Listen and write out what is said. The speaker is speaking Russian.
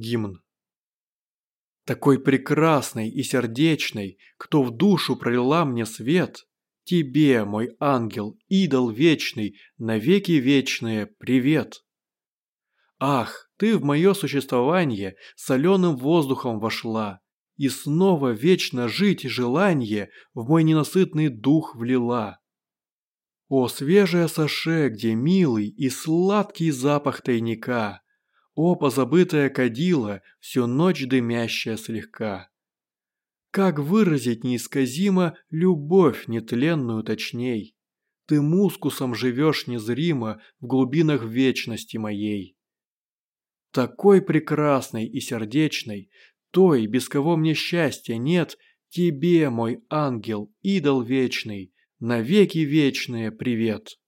Гимн. Такой прекрасной и сердечной, кто в душу пролила мне свет, Тебе, мой ангел, идол вечный, навеки вечные, привет. Ах, ты в мое существование соленым воздухом вошла, И снова вечно жить желание в мой ненасытный дух влила. О, свежее саше, где милый и сладкий запах тайника, О, позабытая кадила, всю ночь дымящая слегка. Как выразить неисказимо любовь нетленную точней? Ты мускусом живешь незримо в глубинах вечности моей. Такой прекрасной и сердечной, той, без кого мне счастья нет, тебе, мой ангел, идол вечный, навеки вечные привет.